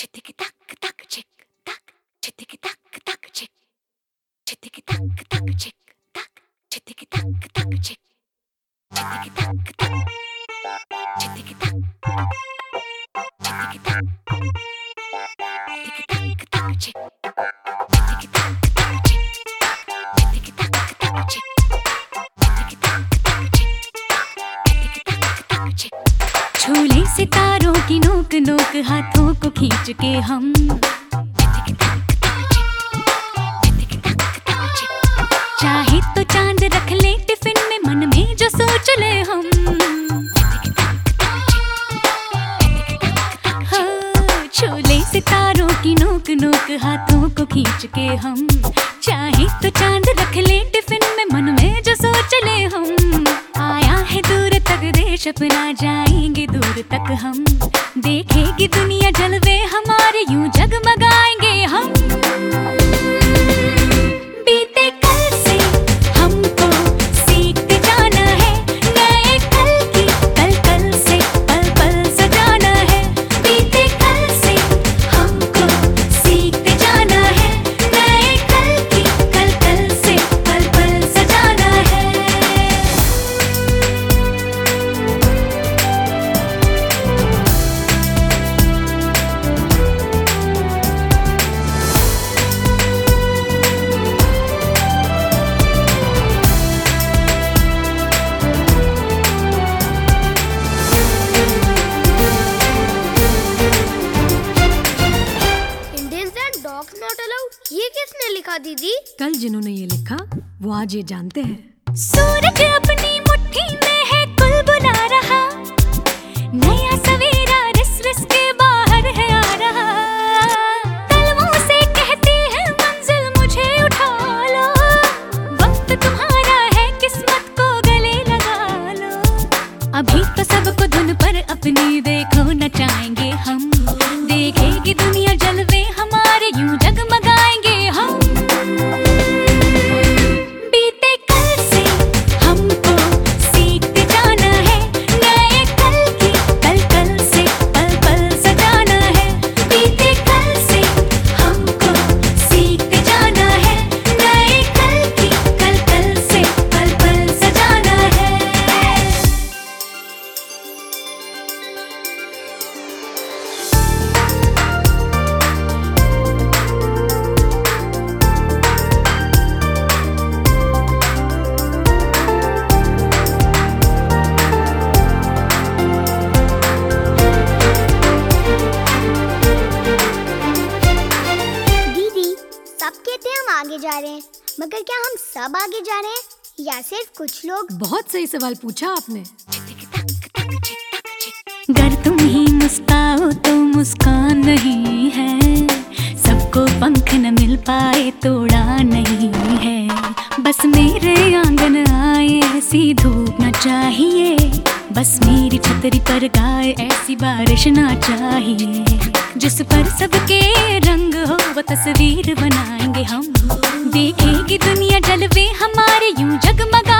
Chittiki tack tack chick tack. Chittiki tack tack chick. Chittiki tack tack chick tack. Chittiki tack tack chick. Chittiki tack tack. सितारों की नोक नोक हाथों को खींच के हम। चाहे तो चाँद रख ले टिफ़िन में मन में जो सोच ले हम। हाँ, छोले सितारों की नोक नोक हाथों को खींच के हम। चाहे तो चाँद रख ले टिफ़िन में मन में जो सोच ले हम। अपना जाएँगे दूर तक हम। देखेगी दुनिया जलवे हमारे यूँ जगमगाएँगे हम। लिखा दीदी? कल जिन्होंने ये लिखा वो आज ये जानते हैं। सूरज अपनी मुट्ठी में है कुल बुला रहा। नया सवेरा रिस रिस के बाहर है आ रहा। कलमों से कहती है मंजिल मुझे उठा लो। वक्त तुम्हारा है किस्मत को गले लगा लो। अभी तो सबको धुन पर अपनी देखो मगर क्या हम सब आगे जा रहे हैं? या सिर्फ़ कुछ लोग? बहुत सही सवाल पूछा आपने। Chittiki tack tack chick tack chick. गर तुम ही मुस्काओ तो मुस्कान नहीं है। सबको पंख न मिल पाए तोड़ा नहीं है। बस मेरे आँगन आए ऐसी धूप न चाहिए। बस मेरी छतरी पर गाए ऐसी बारिश ना चाहिए। जिस पर सबके रंग हो वो तस्वीर बनाएँगे हम। देखेगी दुनिया जलवे हमारे यूँ जगमगाएँगे